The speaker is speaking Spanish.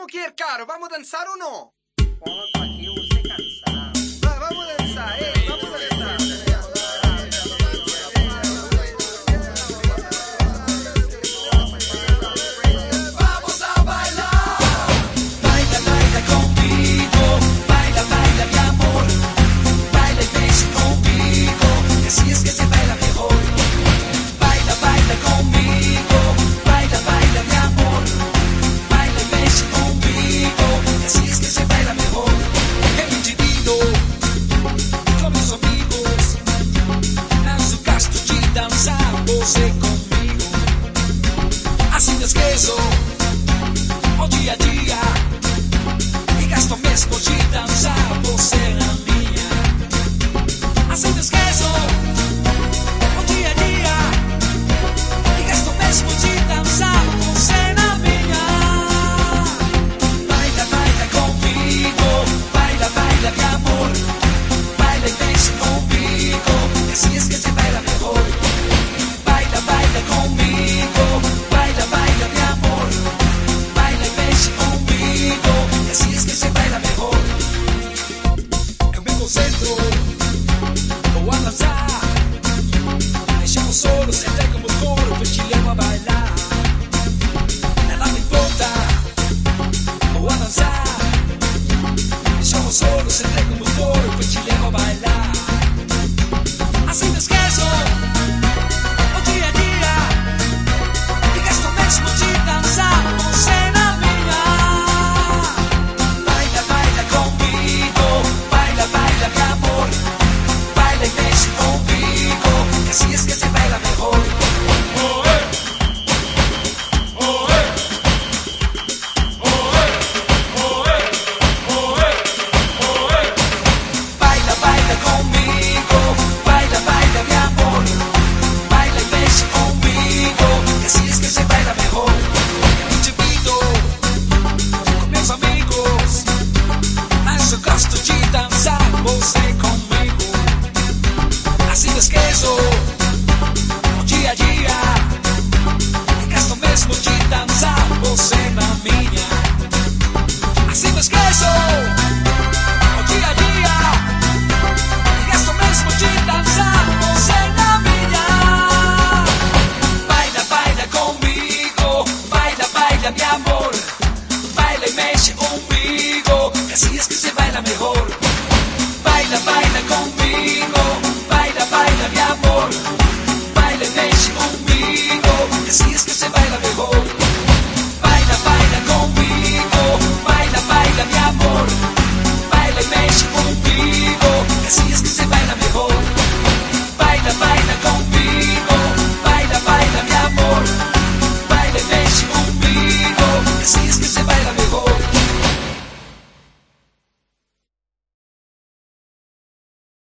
¿Cómo que caro? ¿Vamos a danzar o no? mi amor, baila y me eche un vigo, así es que se baila mejor.